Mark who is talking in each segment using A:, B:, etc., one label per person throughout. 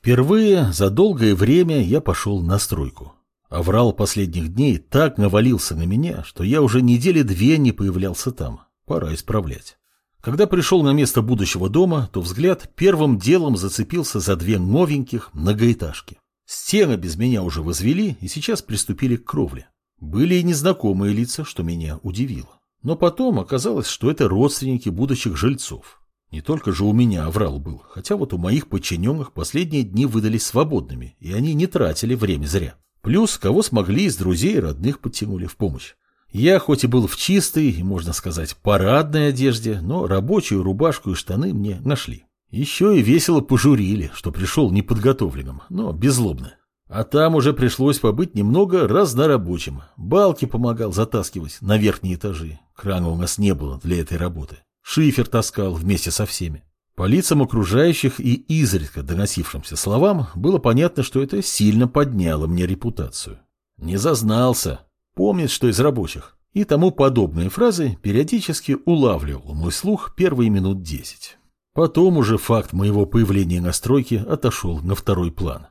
A: Впервые за долгое время я пошел на стройку. Аврал последних дней так навалился на меня, что я уже недели две не появлялся там. Пора исправлять. Когда пришел на место будущего дома, то взгляд первым делом зацепился за две новеньких многоэтажки. Стены без меня уже возвели и сейчас приступили к кровле. Были и незнакомые лица, что меня удивило. Но потом оказалось, что это родственники будущих жильцов. Не только же у меня аврал был, хотя вот у моих подчиненных последние дни выдались свободными, и они не тратили время зря. Плюс, кого смогли из друзей и родных подтянули в помощь. Я хоть и был в чистой можно сказать, парадной одежде, но рабочую рубашку и штаны мне нашли. Еще и весело пожурили, что пришел неподготовленным, но беззлобно. А там уже пришлось побыть немного разнорабочим. Балки помогал затаскивать на верхние этажи. Крана у нас не было для этой работы. Шифер таскал вместе со всеми. По лицам окружающих и изредка доносившимся словам было понятно, что это сильно подняло мне репутацию. Не зазнался, помнит, что из рабочих. И тому подобные фразы периодически улавливал мой слух первые минут десять. Потом уже факт моего появления на стройке отошел на второй план.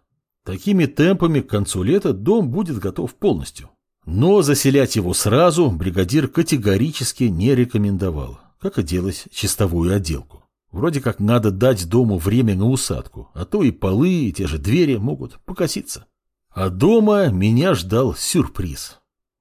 A: Такими темпами к концу лета дом будет готов полностью. Но заселять его сразу бригадир категорически не рекомендовал как и делать чистовую отделку. Вроде как надо дать дому время на усадку, а то и полы, и те же двери могут покоситься. А дома меня ждал сюрприз.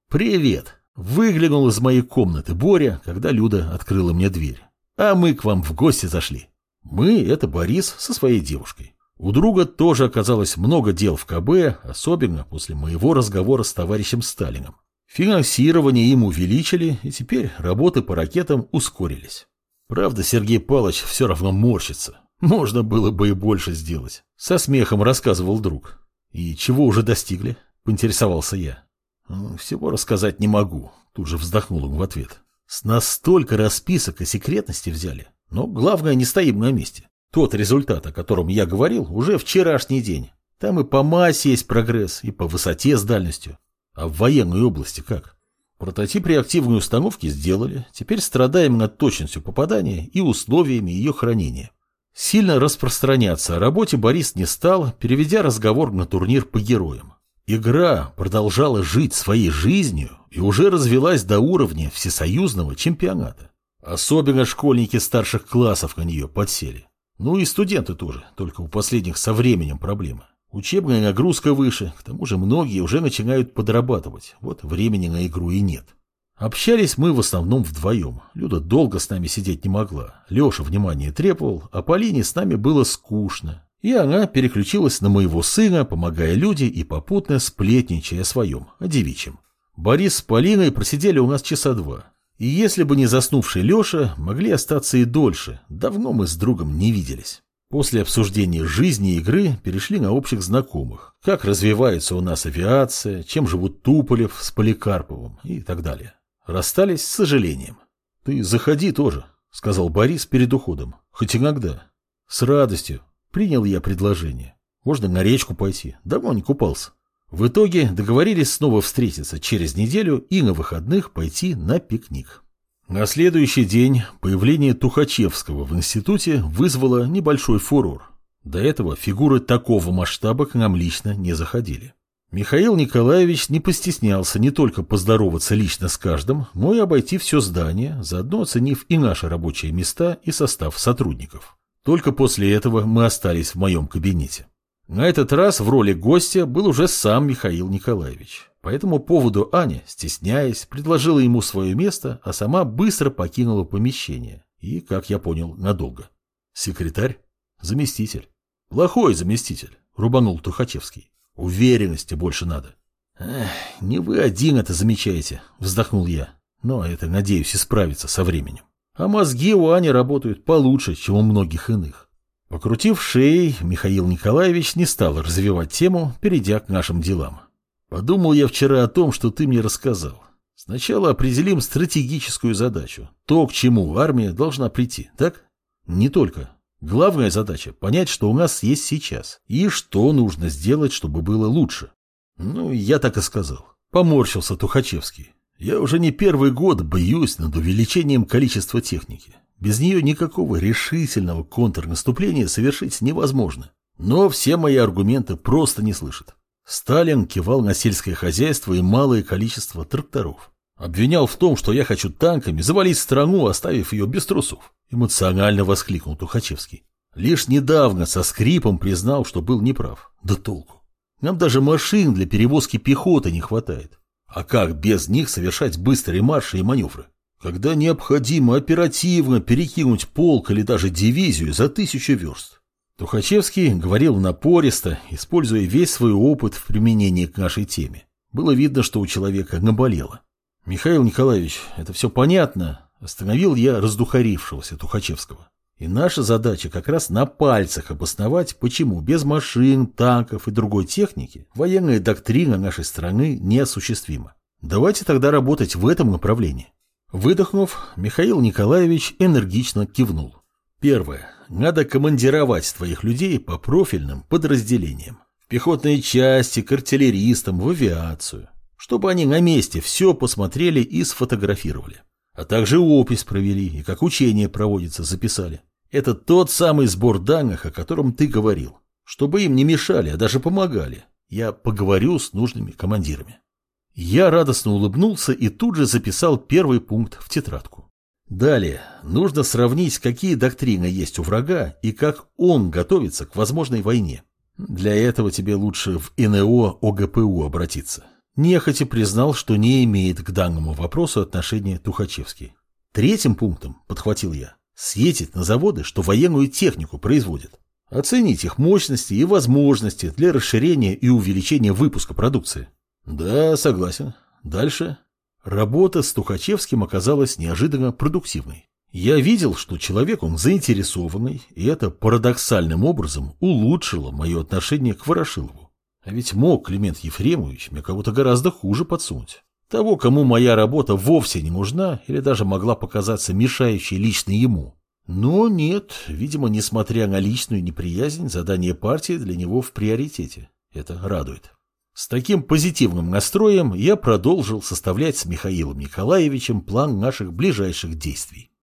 A: «Привет!» – выглянул из моей комнаты Боря, когда Люда открыла мне дверь. «А мы к вам в гости зашли». Мы – это Борис со своей девушкой. У друга тоже оказалось много дел в КБ, особенно после моего разговора с товарищем Сталином. Финансирование им увеличили, и теперь работы по ракетам ускорились. Правда, Сергей Палыч все равно морщится. Можно было бы и больше сделать. Со смехом рассказывал друг. И чего уже достигли? Поинтересовался я. «Ну, всего рассказать не могу. Тут же вздохнул он в ответ. С нас столько расписок и секретности взяли. Но главное, не стоим на месте. Тот результат, о котором я говорил, уже вчерашний день. Там и по массе есть прогресс, и по высоте с дальностью. А в военной области как? Прототип реактивной установки сделали, теперь страдаем над точностью попадания и условиями ее хранения. Сильно распространяться о работе Борис не стал, переведя разговор на турнир по героям. Игра продолжала жить своей жизнью и уже развелась до уровня всесоюзного чемпионата. Особенно школьники старших классов на нее подсели. Ну и студенты тоже, только у последних со временем проблемы. Учебная нагрузка выше, к тому же многие уже начинают подрабатывать, вот времени на игру и нет. Общались мы в основном вдвоем. Люда долго с нами сидеть не могла. Леша внимание требовал, а Полине с нами было скучно. И она переключилась на моего сына, помогая Люде и попутно сплетничая о своем, о девичьем. Борис с Полиной просидели у нас часа два. И если бы не заснувший Леша, могли остаться и дольше. Давно мы с другом не виделись. После обсуждения жизни и игры перешли на общих знакомых. Как развивается у нас авиация, чем живут Туполев с Поликарповым и так далее. Расстались с сожалением. «Ты заходи тоже», — сказал Борис перед уходом. «Хоть иногда». «С радостью», — принял я предложение. «Можно на речку пойти. Давно не купался». В итоге договорились снова встретиться через неделю и на выходных пойти на пикник. На следующий день появление Тухачевского в институте вызвало небольшой фурор. До этого фигуры такого масштаба к нам лично не заходили. Михаил Николаевич не постеснялся не только поздороваться лично с каждым, но и обойти все здание, заодно оценив и наши рабочие места и состав сотрудников. Только после этого мы остались в моем кабинете. На этот раз в роли гостя был уже сам Михаил Николаевич. По этому поводу Аня, стесняясь, предложила ему свое место, а сама быстро покинула помещение. И, как я понял, надолго. Секретарь? Заместитель. Плохой заместитель, рубанул Тухачевский. Уверенности больше надо. Эх, не вы один это замечаете, вздохнул я. Но это, надеюсь, исправится со временем. А мозги у Ани работают получше, чем у многих иных. Покрутив шеей, Михаил Николаевич не стал развивать тему, перейдя к нашим делам. Подумал я вчера о том, что ты мне рассказал. Сначала определим стратегическую задачу. То, к чему армия должна прийти, так? Не только. Главная задача – понять, что у нас есть сейчас, и что нужно сделать, чтобы было лучше. Ну, я так и сказал. Поморщился Тухачевский. Я уже не первый год боюсь над увеличением количества техники. Без нее никакого решительного контрнаступления совершить невозможно. Но все мои аргументы просто не слышат. Сталин кивал на сельское хозяйство и малое количество тракторов. Обвинял в том, что я хочу танками завалить страну, оставив ее без трусов. Эмоционально воскликнул Тухачевский. Лишь недавно со скрипом признал, что был неправ. Да толку. Нам даже машин для перевозки пехоты не хватает. А как без них совершать быстрые марши и маневры? Когда необходимо оперативно перекинуть полк или даже дивизию за тысячу верст. Тухачевский говорил напористо, используя весь свой опыт в применении к нашей теме. Было видно, что у человека наболело. «Михаил Николаевич, это все понятно», – остановил я раздухарившегося Тухачевского. И наша задача как раз на пальцах обосновать, почему без машин, танков и другой техники военная доктрина нашей страны неосуществима. Давайте тогда работать в этом направлении. Выдохнув, Михаил Николаевич энергично кивнул. Первое. Надо командировать твоих людей по профильным подразделениям. В пехотные части, к артиллеристам, в авиацию чтобы они на месте все посмотрели и сфотографировали. А также опись провели и как учение проводится записали. Это тот самый сбор данных, о котором ты говорил. Чтобы им не мешали, а даже помогали. Я поговорю с нужными командирами. Я радостно улыбнулся и тут же записал первый пункт в тетрадку. Далее, нужно сравнить, какие доктрины есть у врага и как он готовится к возможной войне. Для этого тебе лучше в НО ОГПУ обратиться. Нехотя признал, что не имеет к данному вопросу отношения Тухачевский. Третьим пунктом, подхватил я, съездить на заводы, что военную технику производят. Оценить их мощности и возможности для расширения и увеличения выпуска продукции. Да, согласен. Дальше. Работа с Тухачевским оказалась неожиданно продуктивной. Я видел, что человек он заинтересованный, и это парадоксальным образом улучшило мое отношение к Ворошилову. А ведь мог Климент Ефремович мне кого-то гораздо хуже подсунуть. Того, кому моя работа вовсе не нужна или даже могла показаться мешающей лично ему. Но нет, видимо, несмотря на личную неприязнь, задание партии для него в приоритете. Это радует. С таким позитивным настроем я продолжил составлять с Михаилом Николаевичем план наших ближайших действий.